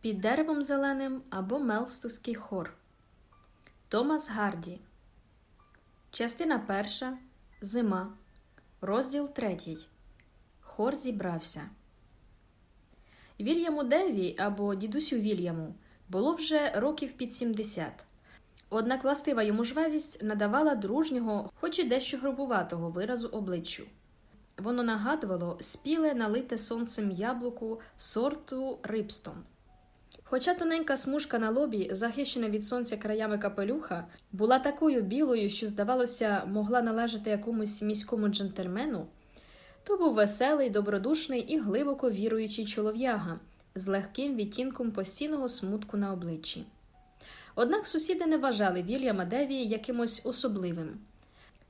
Під деревом зеленим або Мелстовський хор. Томас Гарді. Частина перша. Зима. Розділ третій. Хор зібрався. Вільяму Деві або дідусю Вільяму було вже років під 70. Однак властива йому жвавість надавала дружнього, хоч і дещо грубуватого виразу обличчю. Воно нагадувало спіле налите сонцем яблуку сорту Рипстон. Хоча тоненька смужка на лобі, захищена від сонця краями капелюха, була такою білою, що, здавалося, могла належати якомусь міському джентльмену, то був веселий, добродушний і глибоко віруючий чолов'яга з легким відтінком постійного смутку на обличчі. Однак сусіди не вважали Вільяма Деві якимось особливим.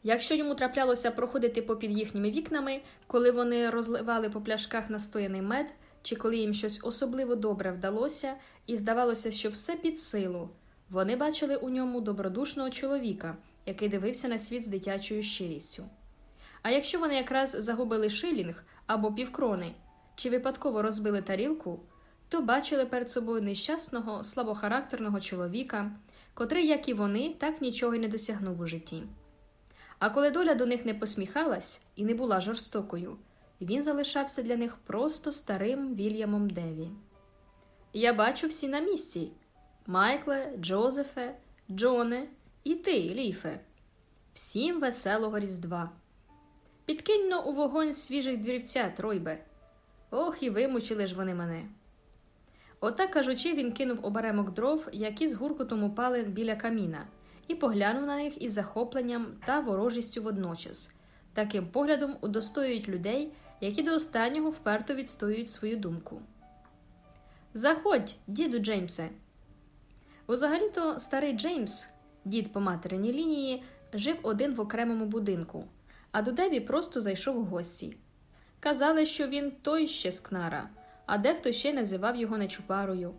Якщо йому траплялося проходити попід їхніми вікнами, коли вони розливали по пляшках настояний мед, чи коли їм щось особливо добре вдалося, і здавалося, що все під силу, вони бачили у ньому добродушного чоловіка, який дивився на світ з дитячою щирістю. А якщо вони якраз загубили шилінг або півкрони, чи випадково розбили тарілку, то бачили перед собою нещасного, слабохарактерного чоловіка, котрий, як і вони, так нічого й не досягнув у житті. А коли доля до них не посміхалась і не була жорстокою, він залишався для них просто старим Вільямом Деві. Я бачу всі на місці Майкле, Джозефе, Джоне і ти, Ліфе. Всім веселого Різдва. Підкиньно у вогонь свіжих двірівця, Тройбе. Ох, і вимучили ж вони мене. Отак кажучи, він кинув оберемок дров, які з гуркотом упали біля каміна, і поглянув на них із захопленням та ворожістю водночас. Таким поглядом удостоюють людей, які до останнього вперто відстоюють свою думку. Заходь, діду Джеймсе. Узагалі-то старий Джеймс, дід по материній лінії, жив один в окремому будинку, а до Деві просто зайшов у гості. Казали, що він той ще скнара, а дехто ще називав його нечупарою.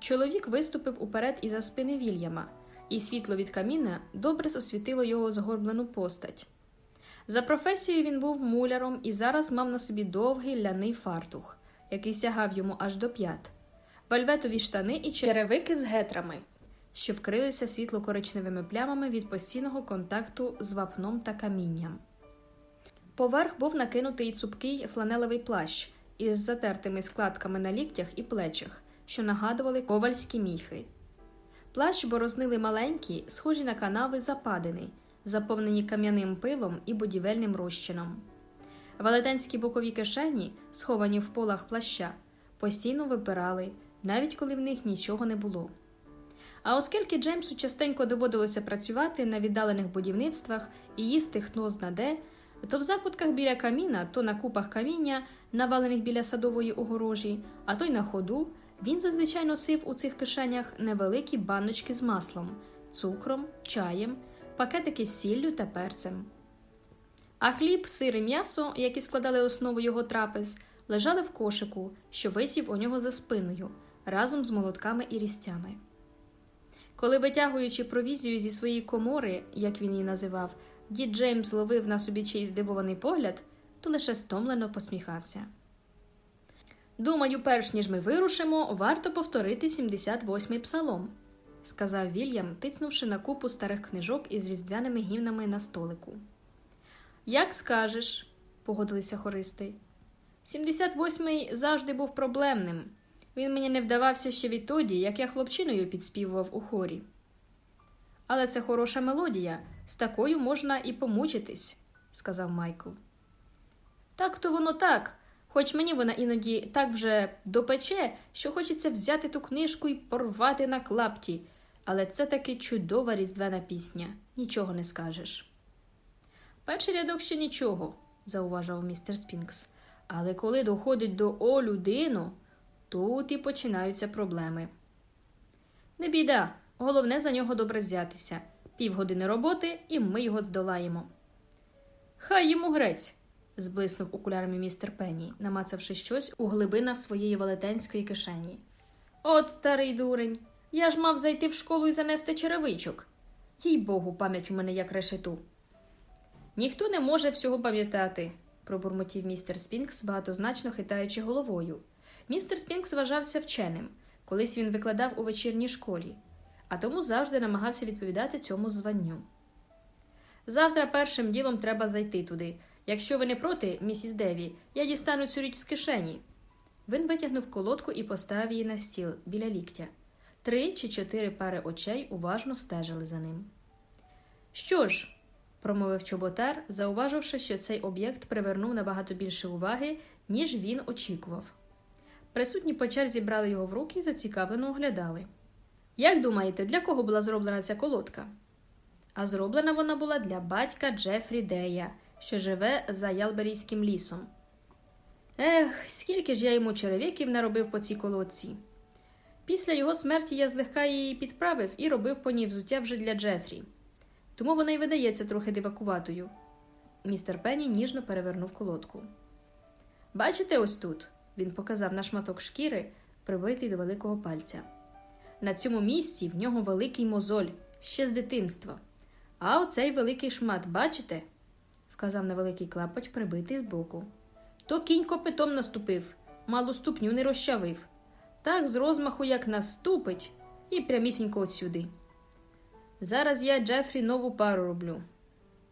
Чоловік виступив уперед із за спини Вільяма, і світло від каміна добре освітило його згорблену постать. За професією він був муляром і зараз мав на собі довгий ляний фартух, який сягав йому аж до п'ят, вельветові штани і черевики з гетрами, що вкрилися світло-коричневими плямами від постійного контакту з вапном та камінням. Поверх був накинутий цупкий фланелевий плащ із затертими складками на ліктях і плечах, що нагадували ковальські міхи. Плащ борознили маленькі, схожі на канави западини, заповнені кам'яним пилом і будівельним розчином. Велетенські бокові кишені, сховані в полах плаща, постійно випирали, навіть коли в них нічого не було. А оскільки Джеймсу частенько доводилося працювати на віддалених будівництвах і їсти хто зна де, то в закутках біля каміна, то на купах каміння, навалених біля садової огорожі, а то й на ходу, він зазвичай носив у цих кишенях невеликі баночки з маслом, цукром, чаєм, пакетики з сіллю та перцем. А хліб, сир і м'ясо, які складали основу його трапез, лежали в кошику, що висів у нього за спиною, разом з молотками і різцями. Коли, витягуючи провізію зі своєї комори, як він її називав, дід Джеймс ловив на собі чийсь здивований погляд, то лише стомлено посміхався. Думаю, перш ніж ми вирушимо, варто повторити 78-й псалом, сказав Вільям, тицнувши на купу старих книжок із різдвяними гімнами на столику. Як скажеш, погодилися хористи. 78-й завжди був проблемним. Він мені не вдавався ще відтоді, як я хлопчиною підспівував у хорі. Але це хороша мелодія, з такою можна і помучитись, сказав Майкл. Так то воно так, хоч мені вона іноді так вже допече, що хочеться взяти ту книжку і порвати на клапті, але це таки чудова різдвяна пісня, нічого не скажеш. Перший рядок ще нічого, зауважив містер Спінкс. Але коли доходить до о людину, тут і починаються проблеми. Не біда, головне за нього добре взятися. Півгодини роботи, і ми його здолаємо. Хай йому грець, зблиснув окулярами містер Пенні, намацавши щось у глибинах своєї велетенської кишені. От старий дурень. Я ж мав зайти в школу і занести черевичок. Їй богу, пам'ять у мене як решету. Ніхто не може всього пам'ятати, пробурмотів містер Спінкс, багатозначно хитаючи головою. Містер Спінкс вважався вченим, Колись він викладав у вечірній школі, а тому завжди намагався відповідати цьому званню. Завтра першим ділом треба зайти туди. Якщо ви не проти, місіс Деві, я дістану цю річ з кишені. Він витягнув колодку і поставив її на стіл біля ліктя. Три чи чотири пари очей уважно стежили за ним. Що ж, промовив чоботар, зауваживши, що цей об'єкт привернув набагато більше уваги, ніж він очікував. Присутні по черзі брали його в руки і зацікавлено оглядали. Як думаєте, для кого була зроблена ця колодка? А зроблена вона була для батька Джефрі Дея, що живе за Ялберійським лісом. Ех, скільки ж я йому черевиків наробив по цій колодці. Після його смерті я злегка її підправив і робив по ній взуття вже для Джефрі. Тому вона й видається трохи дивакуватою. Містер Пенні ніжно перевернув колодку. Бачите, ось тут він показав на шматок шкіри, прибитий до великого пальця. На цьому місці в нього великий мозоль ще з дитинства. А оцей великий шмат, бачите? вказав на великий клапоть, прибитий збоку. То кінь копитом наступив, мало ступню не розчавив. Так з розмаху, як наступить, і прямісінько отсюди. Зараз я Джефрі нову пару роблю.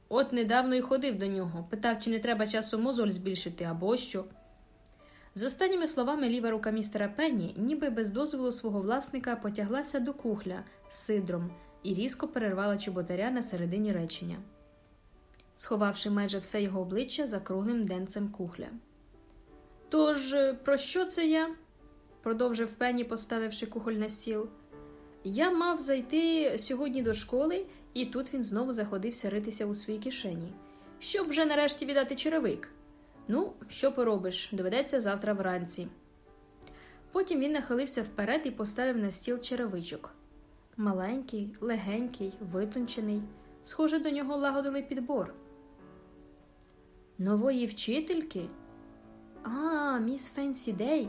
От недавно й ходив до нього, питав, чи не треба часом мозоль збільшити або що. З останніми словами ліва рука містера Пенні, ніби без дозволу свого власника, потяглася до кухля з сидром і різко перервала чоботаря на середині речення, сховавши майже все його обличчя за круглим денцем кухля. Тож, про що це я? Продовжив Пенні, поставивши кухоль на стіл. Я мав зайти сьогодні до школи, і тут він знову заходився ритися у своїй кишені, щоб вже нарешті віддати черевик. Ну, що поробиш, доведеться завтра вранці. Потім він нахилився вперед і поставив на стіл черевичок. Маленький, легенький, витончений, схоже, до нього лагодили підбор. Нової вчительки? А, міс Фенсі Дей.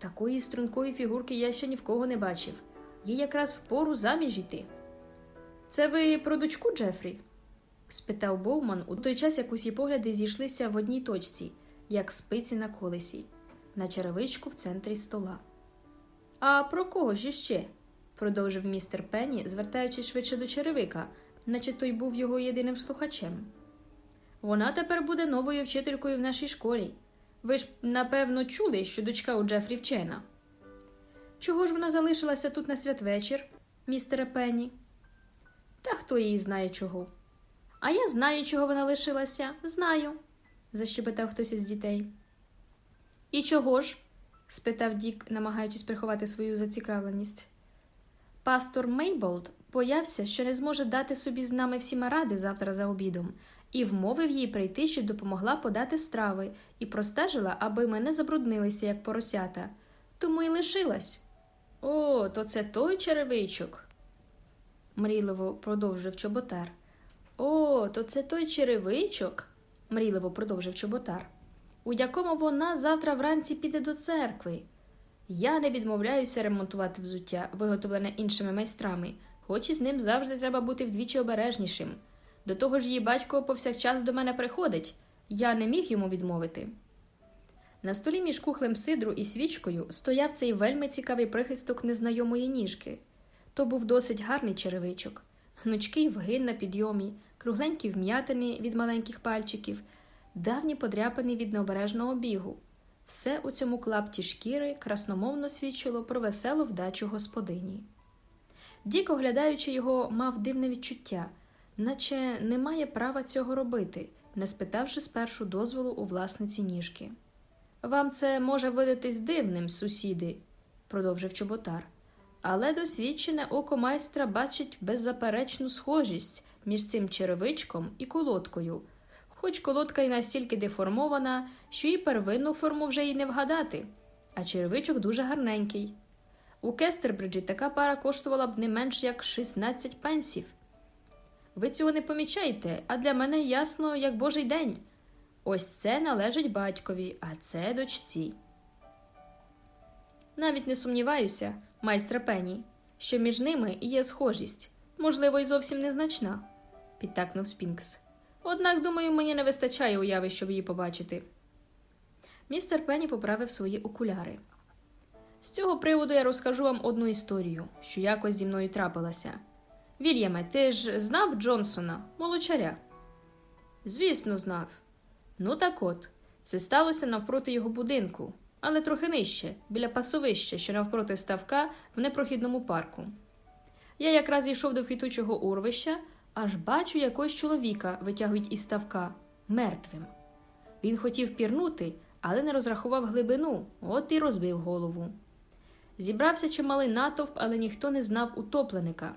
Такої стрункої фігурки я ще ні в кого не бачив. Їй якраз впору заміж іти. Це ви про дочку Джефрі? спитав Боуман у той час, як усі погляди зійшлися в одній точці, як спиці на колесі, на черевичку в центрі стола. А про кого ж іще? продовжив містер Пенні, звертаючись швидше до черевика, наче той був його єдиним слухачем. Вона тепер буде новою вчителькою в нашій школі. Ви ж, напевно, чули, що дочка у Джефрі вчена. Чого ж вона залишилася тут на святвечір, містере Пенні? Та хто її знає чого? А я знаю, чого вона лишилася, знаю, защебетав хтось із дітей. І чого ж? спитав Дік, намагаючись приховати свою зацікавленість. Пастор Мейболд боявся, що не зможе дати собі з нами всіма ради завтра за обідом, і вмовив їй прийти, щоб допомогла подати страви, і простежила, аби ми не забруднилися, як поросята. Тому й лишилась. О, то це той черевичок, мрійливо продовжив чоботар. О, то це той черевичок, мрійливо продовжив чоботар, у якому вона завтра вранці піде до церкви. Я не відмовляюся ремонтувати взуття, виготовлене іншими майстрами, хоч і з ним завжди треба бути вдвічі обережнішим. До того ж, її батько повсякчас до мене приходить, я не міг йому відмовити. На столі між кухлем сидру і свічкою стояв цей вельми цікавий прихисток незнайомої ніжки. То був досить гарний черевичок, гнучкий вгин на підйомі, кругленькі вм'ятини від маленьких пальчиків, давні подряпини від необережного бігу. Все у цьому клапті шкіри красномовно свідчило про веселу вдачу господині. Дік, оглядаючи його, мав дивне відчуття, наче не має права цього робити, не спитавши спершу дозволу у власниці ніжки. Вам це може видатись дивним, сусіди, продовжив чоботар, але досвідчене око майстра бачить беззаперечну схожість між цим черевичком і колодкою, хоч колодка й настільки деформована, що її первинну форму вже й не вгадати, а черевичок дуже гарненький. У Кестербриджі така пара коштувала б не менш як 16 пенсів. Ви цього не помічаєте, а для мене ясно, як божий день. Ось це належить батькові, а це дочці. Навіть не сумніваюся, майстра Пені, що між ними є схожість, можливо, й зовсім незначна, підтакнув Спінкс. Однак, думаю, мені не вистачає уяви, щоб її побачити. Містер Пенні поправив свої окуляри. З цього приводу я розкажу вам одну історію, що якось зі мною трапилася. Вільяме, ти ж знав Джонсона, молочаря? Звісно, знав. Ну так от, це сталося навпроти його будинку, але трохи нижче, біля пасовища, що навпроти ставка в непрохідному парку. Я якраз йшов до квітучого урвища, аж бачу якогось чоловіка витягують із ставка мертвим. Він хотів пірнути, але не розрахував глибину, от і розбив голову. Зібрався чималий натовп, але ніхто не знав утопленика.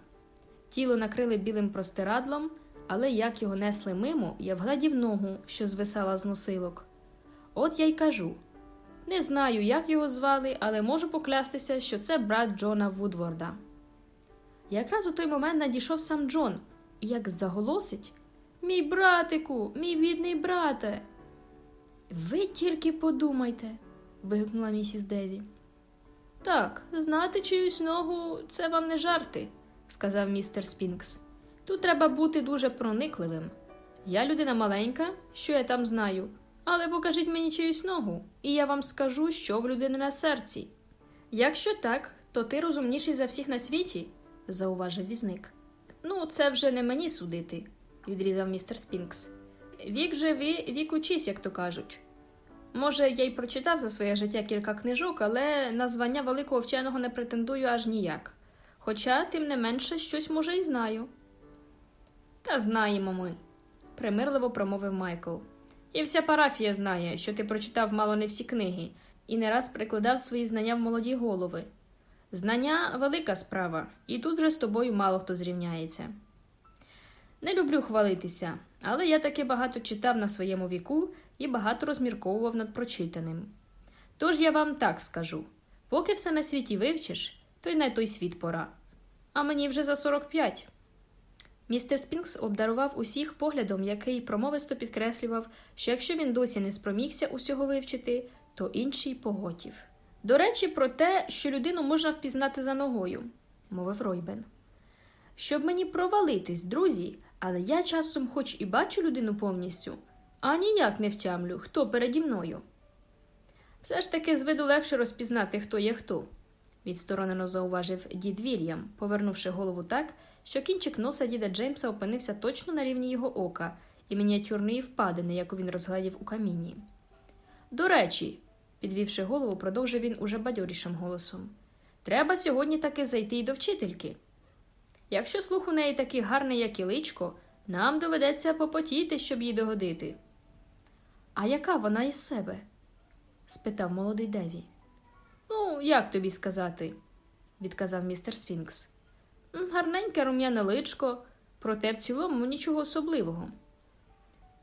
Тіло накрили білим простирадлом, але як його несли мимо, я вгледів ногу, що звисала з носилок. От я й кажу не знаю, як його звали, але можу поклястися, що це брат Джона Вудворда. Якраз у той момент надійшов сам Джон, і як заголосить Мій братику, мій бідний брате. Ви тільки подумайте, вигукнула місіс Деві. Так, знати чиюсь ногу це вам не жарти, сказав містер Спінкс. Тут треба бути дуже проникливим. Я людина маленька, що я там знаю, але покажіть мені чиюсь ногу, і я вам скажу, що в людини на серці. Якщо так, то ти розумніший за всіх на світі, зауважив візник. Ну, це вже не мені судити, відрізав містер Спінкс. Вік живи, вік учись, як то кажуть. Може, я й прочитав за своє життя кілька книжок, але на звання великого вченого не претендую аж ніяк. Хоча, тим не менше, щось може і знаю. Та знаємо ми, примирливо промовив Майкл. І вся парафія знає, що ти прочитав мало не всі книги, і не раз прикладав свої знання в молоді голови. Знання велика справа, і тут вже з тобою мало хто зрівняється. Не люблю хвалитися, але я таки багато читав на своєму віку і багато розмірковував над прочитаним. Тож я вам так скажу поки все на світі вивчиш, то й на той світ пора. А мені вже за 45. Містер Спінкс обдарував усіх поглядом, який промовисто підкреслював, що якщо він досі не спромігся усього вивчити, то інший поготів. До речі, про те, що людину можна впізнати за ногою, мовив Ройбен. Щоб мені провалитись, друзі, але я часом хоч і бачу людину повністю, а ніяк не втямлю, хто переді мною. Все ж таки з виду легше розпізнати, хто є хто, відсторонено зауважив дід Вільям, повернувши голову так, що кінчик носа діда Джеймса опинився точно на рівні його ока і мініатюрної впадини, яку він розглядів у камінні. До речі, підвівши голову, продовжив він уже бадьорішим голосом. Треба сьогодні таки зайти й до вчительки. Якщо слух у неї такий гарний, як і личко, нам доведеться попотіти, щоб їй догодити. А яка вона із себе? спитав молодий Деві. Як тобі сказати, відказав містер Сфінкс. Гарненьке рум'яне личко, проте в цілому нічого особливого.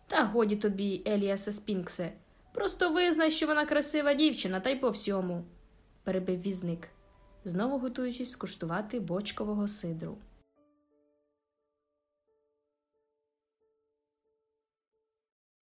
Та годі тобі, Еліаса Спінксе, просто визнай, що вона красива дівчина, та й по всьому, перебив візник, знову готуючись скуштувати бочкового сидру.